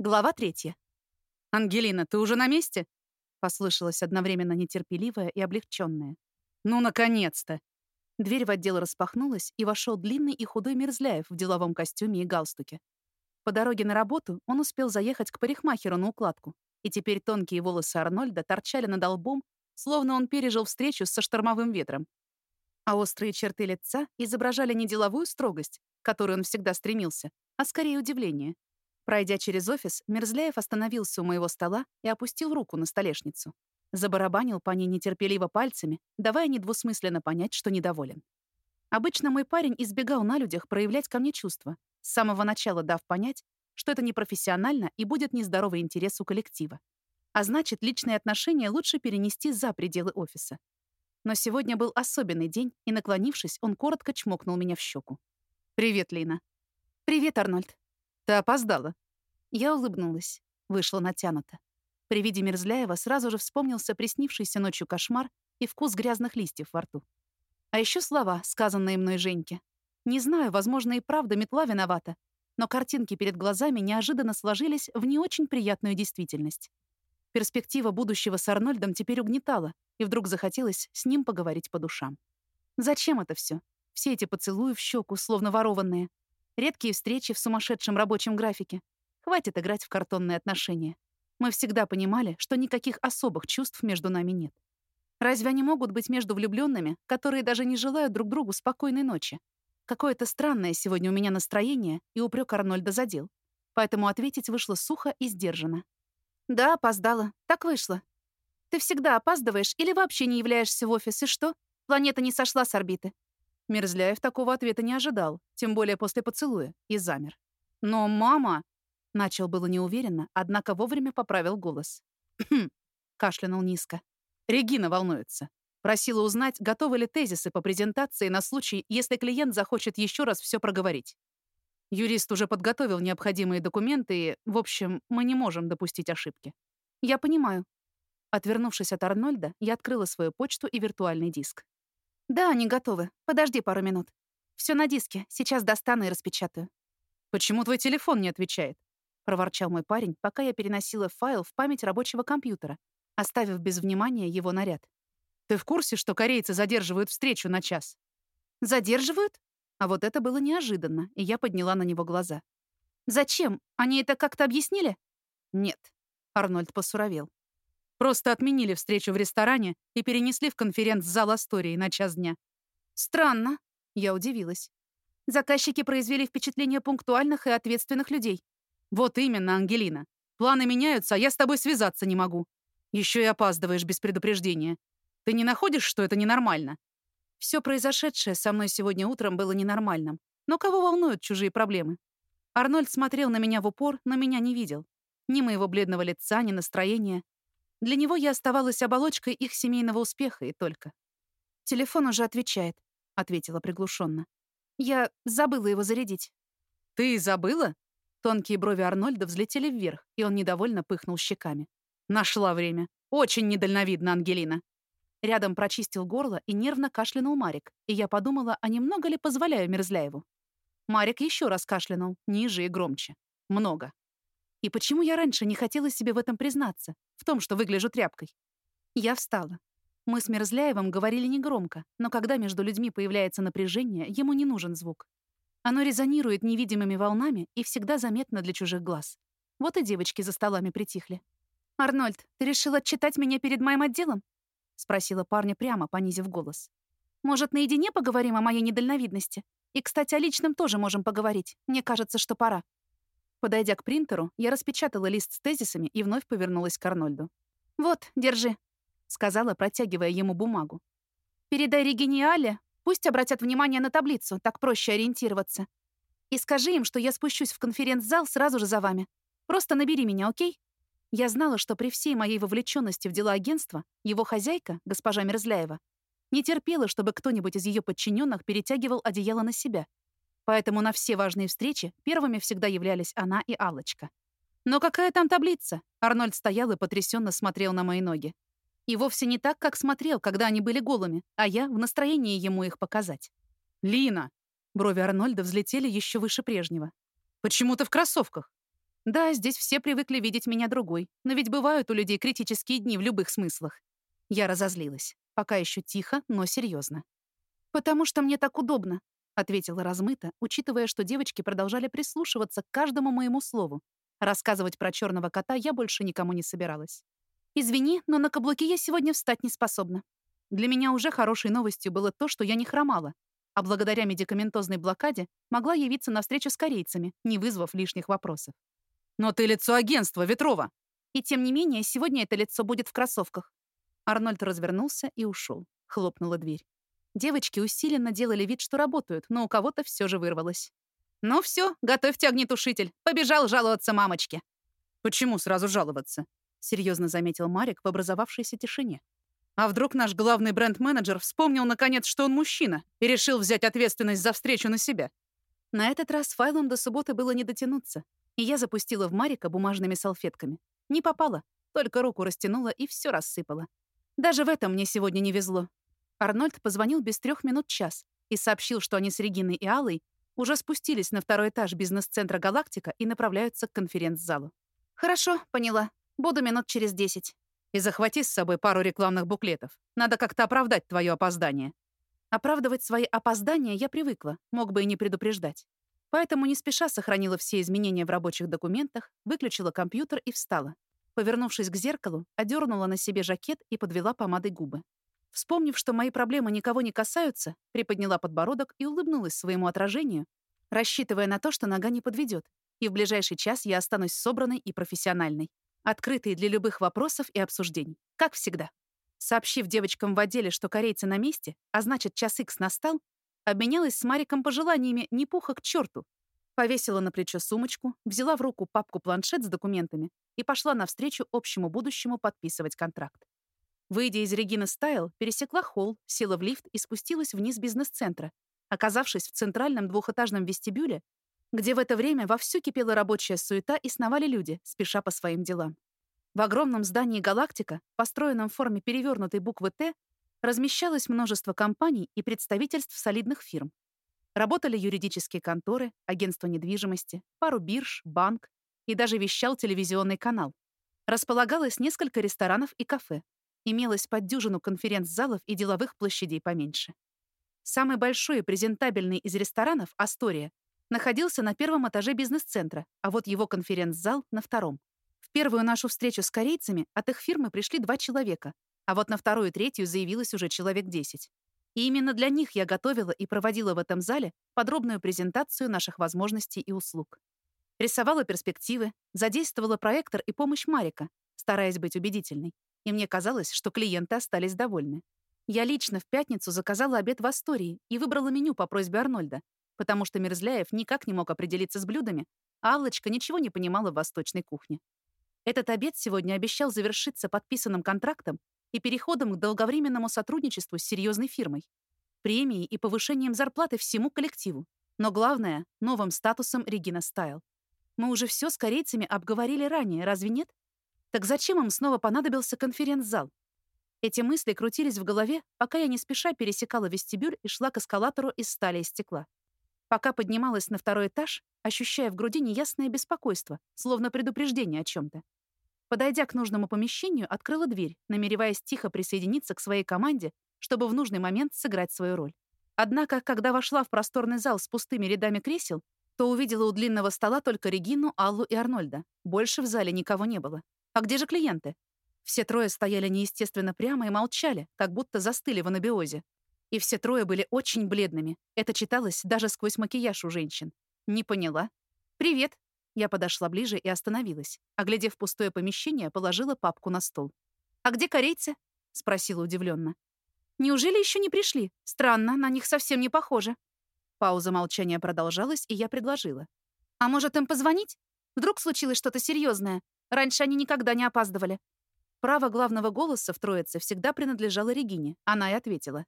Глава третья. «Ангелина, ты уже на месте?» Послышалось одновременно нетерпеливое и облегченное. «Ну, наконец-то!» Дверь в отдел распахнулась, и вошел длинный и худой Мерзляев в деловом костюме и галстуке. По дороге на работу он успел заехать к парикмахеру на укладку, и теперь тонкие волосы Арнольда торчали над лбом, словно он пережил встречу со штормовым ветром. А острые черты лица изображали не деловую строгость, к которой он всегда стремился, а скорее удивление. Пройдя через офис, Мерзляев остановился у моего стола и опустил руку на столешницу. Забарабанил по ней нетерпеливо пальцами, давая недвусмысленно понять, что недоволен. Обычно мой парень избегал на людях проявлять ко мне чувства, с самого начала дав понять, что это непрофессионально и будет нездоровый интерес у коллектива. А значит, личные отношения лучше перенести за пределы офиса. Но сегодня был особенный день, и, наклонившись, он коротко чмокнул меня в щеку. «Привет, Лина». «Привет, Арнольд». «Ты опоздала». Я улыбнулась. Вышла натянуто. При виде Мерзляева сразу же вспомнился приснившийся ночью кошмар и вкус грязных листьев во рту. А еще слова, сказанные мной Женьке. Не знаю, возможно, и правда метла виновата, но картинки перед глазами неожиданно сложились в не очень приятную действительность. Перспектива будущего с Арнольдом теперь угнетала, и вдруг захотелось с ним поговорить по душам. Зачем это все? Все эти поцелуи в щеку, словно ворованные. Редкие встречи в сумасшедшем рабочем графике. Хватит играть в картонные отношения. Мы всегда понимали, что никаких особых чувств между нами нет. Разве они могут быть между влюбленными, которые даже не желают друг другу спокойной ночи? Какое-то странное сегодня у меня настроение, и упрек Арнольда задел. Поэтому ответить вышло сухо и сдержанно. «Да, опоздала. Так вышло. Ты всегда опаздываешь или вообще не являешься в офис, и что? Планета не сошла с орбиты. Мерзляев такого ответа не ожидал, тем более после поцелуя, и замер. «Но мама...» — начал было неуверенно, однако вовремя поправил голос. «Хм», — кашлянул низко. «Регина волнуется. Просила узнать, готовы ли тезисы по презентации на случай, если клиент захочет еще раз все проговорить. Юрист уже подготовил необходимые документы, и, в общем, мы не можем допустить ошибки. Я понимаю. Отвернувшись от Арнольда, я открыла свою почту и виртуальный диск. «Да, они готовы. Подожди пару минут. Все на диске. Сейчас достану и распечатаю». «Почему твой телефон не отвечает?» — проворчал мой парень, пока я переносила файл в память рабочего компьютера, оставив без внимания его наряд. «Ты в курсе, что корейцы задерживают встречу на час?» «Задерживают?» А вот это было неожиданно, и я подняла на него глаза. «Зачем? Они это как-то объяснили?» «Нет». Арнольд посуровел. Просто отменили встречу в ресторане и перенесли в конференц-зал Астории на час дня. Странно. Я удивилась. Заказчики произвели впечатление пунктуальных и ответственных людей. Вот именно, Ангелина. Планы меняются, а я с тобой связаться не могу. Еще и опаздываешь без предупреждения. Ты не находишь, что это ненормально? Все произошедшее со мной сегодня утром было ненормальным. Но кого волнуют чужие проблемы? Арнольд смотрел на меня в упор, но меня не видел. Ни моего бледного лица, ни настроения. Для него я оставалась оболочкой их семейного успеха и только. «Телефон уже отвечает», — ответила приглушенно. «Я забыла его зарядить». «Ты забыла?» Тонкие брови Арнольда взлетели вверх, и он недовольно пыхнул щеками. «Нашла время. Очень недальновидно, Ангелина». Рядом прочистил горло и нервно кашлянул Марик, и я подумала, а немного ли позволяю Мерзляеву. Марик еще раз кашлянул, ниже и громче. Много. И почему я раньше не хотела себе в этом признаться, в том, что выгляжу тряпкой? Я встала. Мы с Мерзляевым говорили негромко, но когда между людьми появляется напряжение, ему не нужен звук. Оно резонирует невидимыми волнами и всегда заметно для чужих глаз. Вот и девочки за столами притихли. «Арнольд, ты решил отчитать меня перед моим отделом?» — спросила парня прямо, понизив голос. «Может, наедине поговорим о моей недальновидности? И, кстати, о личном тоже можем поговорить. Мне кажется, что пора». Подойдя к принтеру, я распечатала лист с тезисами и вновь повернулась к Арнольду. «Вот, держи», — сказала, протягивая ему бумагу. «Передай Регине и Але, пусть обратят внимание на таблицу, так проще ориентироваться. И скажи им, что я спущусь в конференц-зал сразу же за вами. Просто набери меня, окей?» Я знала, что при всей моей вовлеченности в дела агентства его хозяйка, госпожа Мерзляева, не терпела, чтобы кто-нибудь из ее подчиненных перетягивал одеяло на себя — Поэтому на все важные встречи первыми всегда являлись она и Аллочка. Но какая там таблица? Арнольд стоял и потрясенно смотрел на мои ноги. И вовсе не так, как смотрел, когда они были голыми, а я в настроении ему их показать. «Лина!» Брови Арнольда взлетели еще выше прежнего. «Почему ты в кроссовках?» Да, здесь все привыкли видеть меня другой, но ведь бывают у людей критические дни в любых смыслах. Я разозлилась. Пока еще тихо, но серьезно. «Потому что мне так удобно», — ответила размыто, учитывая, что девочки продолжали прислушиваться к каждому моему слову. Рассказывать про черного кота я больше никому не собиралась. «Извини, но на каблуки я сегодня встать не способна». Для меня уже хорошей новостью было то, что я не хромала, а благодаря медикаментозной блокаде могла явиться на встречу с корейцами, не вызвав лишних вопросов. «Но ты лицо агентства, Ветрова!» И тем не менее, сегодня это лицо будет в кроссовках. Арнольд развернулся и ушел. Хлопнула дверь. Девочки усиленно делали вид, что работают, но у кого-то все же вырвалось. «Ну все, готовьте огнетушитель. Побежал жаловаться мамочке». «Почему сразу жаловаться?» — серьезно заметил Марик в образовавшейся тишине. «А вдруг наш главный бренд-менеджер вспомнил, наконец, что он мужчина и решил взять ответственность за встречу на себя?» На этот раз файлом до субботы было не дотянуться, и я запустила в Марика бумажными салфетками. Не попала, только руку растянула и все рассыпала. Даже в этом мне сегодня не везло. Арнольд позвонил без трех минут час и сообщил, что они с Региной и Аллой уже спустились на второй этаж бизнес-центра «Галактика» и направляются к конференц-залу. «Хорошо, поняла. Буду минут через десять». «И захвати с собой пару рекламных буклетов. Надо как-то оправдать твое опоздание». Оправдывать свои опоздания я привыкла, мог бы и не предупреждать. Поэтому не спеша сохранила все изменения в рабочих документах, выключила компьютер и встала. Повернувшись к зеркалу, одернула на себе жакет и подвела помадой губы. Вспомнив, что мои проблемы никого не касаются, приподняла подбородок и улыбнулась своему отражению, рассчитывая на то, что нога не подведет, и в ближайший час я останусь собранной и профессиональной, открытой для любых вопросов и обсуждений, как всегда. Сообщив девочкам в отделе, что корейцы на месте, а значит, час икс настал, Обменялась с Мариком пожеланиями не пуха к черту. Повесила на плечо сумочку, взяла в руку папку-планшет с документами и пошла навстречу общему будущему подписывать контракт. Выйдя из Регина Стайл, пересекла холл, села в лифт и спустилась вниз бизнес-центра, оказавшись в центральном двухэтажном вестибюле, где в это время вовсю кипела рабочая суета и сновали люди, спеша по своим делам. В огромном здании «Галактика», построенном в форме перевернутой буквы «Т», размещалось множество компаний и представительств солидных фирм. Работали юридические конторы, агентство недвижимости, пару бирж, банк и даже вещал телевизионный канал. Располагалось несколько ресторанов и кафе. Имелось под дюжину конференц-залов и деловых площадей поменьше. Самый большой и презентабельный из ресторанов, «Астория», находился на первом этаже бизнес-центра, а вот его конференц-зал — на втором. В первую нашу встречу с корейцами от их фирмы пришли два человека, а вот на вторую и третью заявилось уже человек 10. И именно для них я готовила и проводила в этом зале подробную презентацию наших возможностей и услуг. Рисовала перспективы, задействовала проектор и помощь Марика, стараясь быть убедительной. И мне казалось, что клиенты остались довольны. Я лично в пятницу заказала обед в Астории и выбрала меню по просьбе Арнольда, потому что Мерзляев никак не мог определиться с блюдами, а Аллочка ничего не понимала в восточной кухне. Этот обед сегодня обещал завершиться подписанным контрактом и переходом к долговременному сотрудничеству с серьезной фирмой, премией и повышением зарплаты всему коллективу, но главное — новым статусом Регина Стайл. Мы уже все с корейцами обговорили ранее, разве нет? Так зачем им снова понадобился конференц-зал? Эти мысли крутились в голове, пока я не спеша пересекала вестибюль и шла к эскалатору из стали и стекла. Пока поднималась на второй этаж, ощущая в груди неясное беспокойство, словно предупреждение о чем то Подойдя к нужному помещению, открыла дверь, намереваясь тихо присоединиться к своей команде, чтобы в нужный момент сыграть свою роль. Однако, когда вошла в просторный зал с пустыми рядами кресел, то увидела у длинного стола только Регину, Аллу и Арнольда. Больше в зале никого не было. А где же клиенты? Все трое стояли неестественно прямо и молчали, как будто застыли в анабиозе. И все трое были очень бледными. Это читалось даже сквозь макияж у женщин. Не поняла. «Привет», я подошла ближе и остановилась. Оглядев пустое помещение, положила папку на стол. «А где корейцы?» — спросила удивленно. «Неужели еще не пришли? Странно, на них совсем не похоже». Пауза молчания продолжалась, и я предложила. «А может, им позвонить? Вдруг случилось что-то серьезное? Раньше они никогда не опаздывали». Право главного голоса в троице всегда принадлежало Регине. Она и ответила.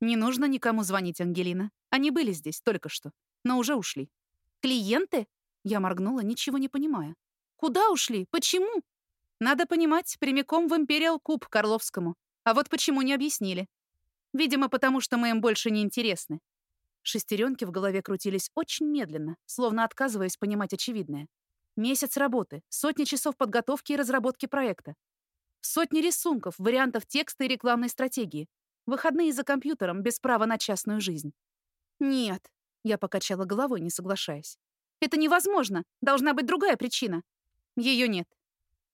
«Не нужно никому звонить, Ангелина. Они были здесь только что, но уже ушли». «Клиенты?» Я моргнула, ничего не понимая. «Куда ушли? Почему?» «Надо понимать, прямиком в Империал Куб Карловскому. А вот почему не объяснили. Видимо, потому что мы им больше не интересны». Шестеренки в голове крутились очень медленно, словно отказываясь понимать очевидное. Месяц работы, сотни часов подготовки и разработки проекта. Сотни рисунков, вариантов текста и рекламной стратегии. Выходные за компьютером, без права на частную жизнь. Нет, я покачала головой, не соглашаясь. Это невозможно. Должна быть другая причина. Ее нет.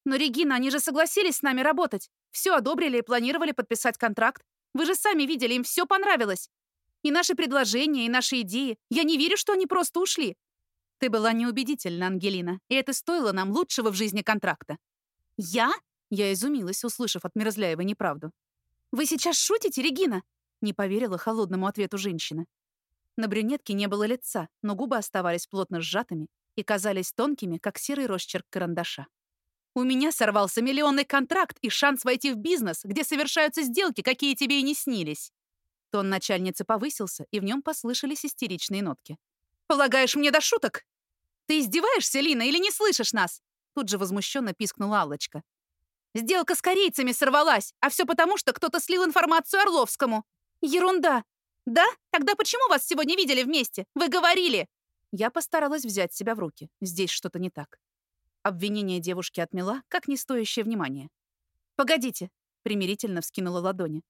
Но, Регина, они же согласились с нами работать. Все одобрили и планировали подписать контракт. Вы же сами видели, им все понравилось. И наши предложения, и наши идеи. Я не верю, что они просто ушли. Ты была неубедительна, Ангелина, и это стоило нам лучшего в жизни контракта. Я? Я изумилась, услышав от Мирзляева неправду. «Вы сейчас шутите, Регина?» Не поверила холодному ответу женщины. На брюнетке не было лица, но губы оставались плотно сжатыми и казались тонкими, как серый росчерк карандаша. «У меня сорвался миллионный контракт и шанс войти в бизнес, где совершаются сделки, какие тебе и не снились». Тон начальницы повысился, и в нем послышались истеричные нотки. «Полагаешь, мне до шуток? Ты издеваешься, Лина, или не слышишь нас?» Тут же возмущенно пискнула Аллочка. Сделка с корейцами сорвалась, а все потому, что кто-то слил информацию Орловскому. Ерунда. Да? Тогда почему вас сегодня видели вместе? Вы говорили. Я постаралась взять себя в руки. Здесь что-то не так. Обвинение девушки отмела, как не стоящее внимания. «Погодите», — примирительно вскинула ладони.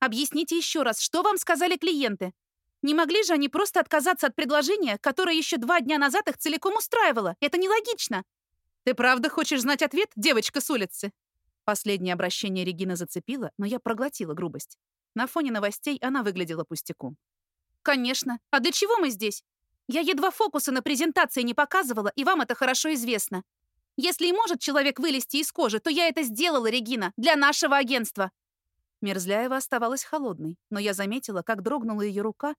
«Объясните еще раз, что вам сказали клиенты? Не могли же они просто отказаться от предложения, которое еще два дня назад их целиком устраивало? Это нелогично». «Ты правда хочешь знать ответ, девочка с улицы?» Последнее обращение Регина зацепило, но я проглотила грубость. На фоне новостей она выглядела пустяком. «Конечно. А для чего мы здесь? Я едва фокусы на презентации не показывала, и вам это хорошо известно. Если и может человек вылезти из кожи, то я это сделала, Регина, для нашего агентства». Мерзляева оставалась холодной, но я заметила, как дрогнула ее рука,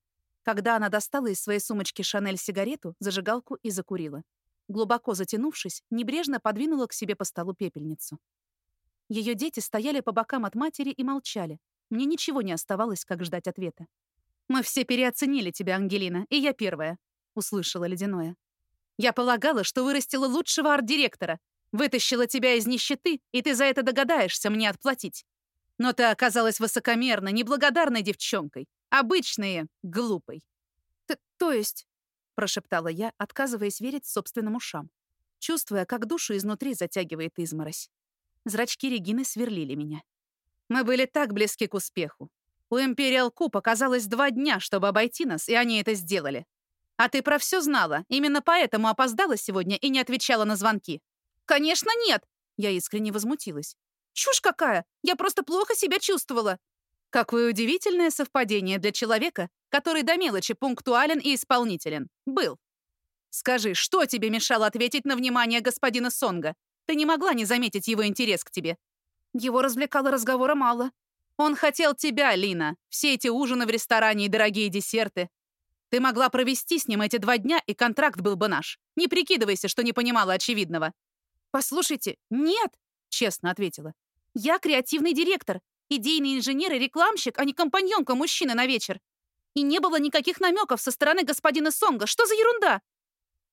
когда она достала из своей сумочки Шанель сигарету, зажигалку и закурила. Глубоко затянувшись, небрежно подвинула к себе по столу пепельницу. Ее дети стояли по бокам от матери и молчали. Мне ничего не оставалось, как ждать ответа. «Мы все переоценили тебя, Ангелина, и я первая», — услышала Ледяное. «Я полагала, что вырастила лучшего арт-директора, вытащила тебя из нищеты, и ты за это догадаешься мне отплатить. Но ты оказалась высокомерной, неблагодарной девчонкой, обычной, глупой». «Т то есть?» — прошептала я, отказываясь верить собственным ушам, чувствуя, как душу изнутри затягивает изморозь. Зрачки Регины сверлили меня. Мы были так близки к успеху. У Imperial Q показалось два дня, чтобы обойти нас, и они это сделали. А ты про все знала, именно поэтому опоздала сегодня и не отвечала на звонки. Конечно, нет! Я искренне возмутилась. Чушь какая! Я просто плохо себя чувствовала. Какое удивительное совпадение для человека, который до мелочи пунктуален и исполнителен. Был. Скажи, что тебе мешало ответить на внимание господина Сонга? Ты не могла не заметить его интерес к тебе. Его развлекало разговора мало. Он хотел тебя, Лина. Все эти ужины в ресторане и дорогие десерты. Ты могла провести с ним эти два дня, и контракт был бы наш. Не прикидывайся, что не понимала очевидного. «Послушайте, нет», — честно ответила. «Я креативный директор, идейный инженер и рекламщик, а не компаньонка мужчины на вечер. И не было никаких намеков со стороны господина Сонга. Что за ерунда?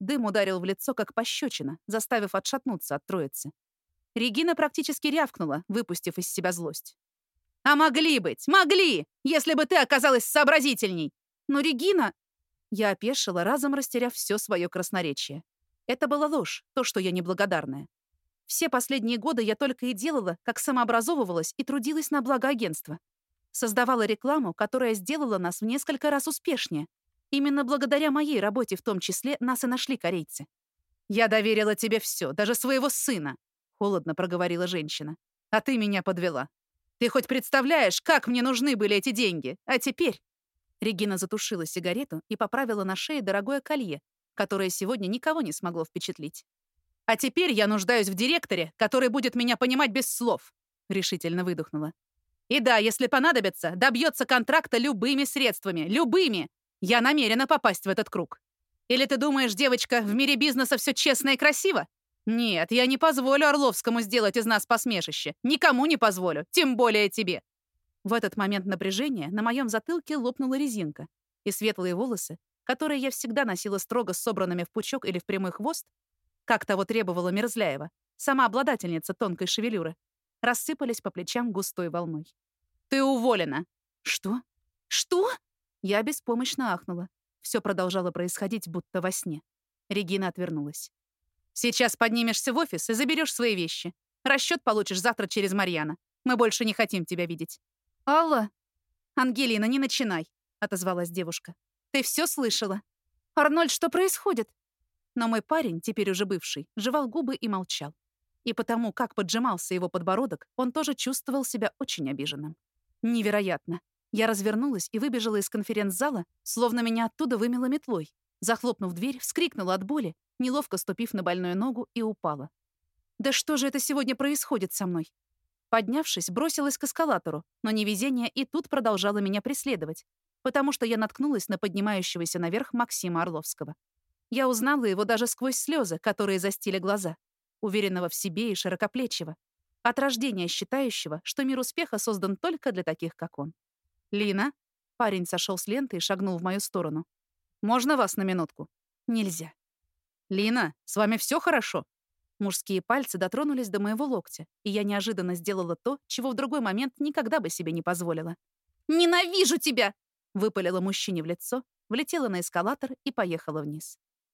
Дым ударил в лицо, как пощечина, заставив отшатнуться от троицы. Регина практически рявкнула, выпустив из себя злость. «А могли быть! Могли! Если бы ты оказалась сообразительней!» «Но Регина...» Я опешила, разом растеряв все свое красноречие. Это была ложь, то, что я неблагодарная. Все последние годы я только и делала, как самообразовывалась и трудилась на благо агентства. Создавала рекламу, которая сделала нас в несколько раз успешнее, Именно благодаря моей работе в том числе нас и нашли корейцы. «Я доверила тебе все, даже своего сына», — холодно проговорила женщина. «А ты меня подвела. Ты хоть представляешь, как мне нужны были эти деньги? А теперь...» Регина затушила сигарету и поправила на шее дорогое колье, которое сегодня никого не смогло впечатлить. «А теперь я нуждаюсь в директоре, который будет меня понимать без слов», — решительно выдохнула. «И да, если понадобится, добьется контракта любыми средствами, любыми, я намерена попасть в этот круг. Или ты думаешь, девочка, в мире бизнеса все честно и красиво? Нет, я не позволю Орловскому сделать из нас посмешище. Никому не позволю, тем более тебе. В этот момент напряжения на моем затылке лопнула резинка, и светлые волосы, которые я всегда носила строго собранными в пучок или в прямой хвост, как того требовала Мерзляева, сама обладательница тонкой шевелюры, рассыпались по плечам густой волной. «Ты уволена!» «Что? Что?» Я беспомощно ахнула. Все продолжало происходить, будто во сне. Регина отвернулась. Сейчас поднимешься в офис и заберешь свои вещи. Расчет получишь завтра через Марьяна. Мы больше не хотим тебя видеть». «Алла!» «Ангелина, не начинай», — отозвалась девушка. «Ты все слышала?» «Арнольд, что происходит?» Но мой парень, теперь уже бывший, жевал губы и молчал. И потому, как поджимался его подбородок, он тоже чувствовал себя очень обиженным. Невероятно. Я развернулась и выбежала из конференц-зала, словно меня оттуда вымело метлой. Захлопнув дверь, вскрикнула от боли, неловко ступив на больную ногу, и упала. Да что же это сегодня происходит со мной? Поднявшись, бросилась к эскалатору, но невезение и тут продолжало меня преследовать, потому что я наткнулась на поднимающегося наверх Максима Орловского. Я узнала его даже сквозь слезы, которые застили глаза, уверенного в себе и широкоплечего, от рождения считающего, что мир успеха создан только для таких, как он. «Лина?» Парень сошел с ленты и шагнул в мою сторону. «Можно вас на минутку?» «Нельзя». «Лина, с вами все хорошо?» Мужские пальцы дотронулись до моего локтя, и я неожиданно сделала то, чего в другой момент никогда бы себе не позволила. «Ненавижу тебя!» Выпалила мужчине в лицо, влетела на эскалатор и поехала вниз.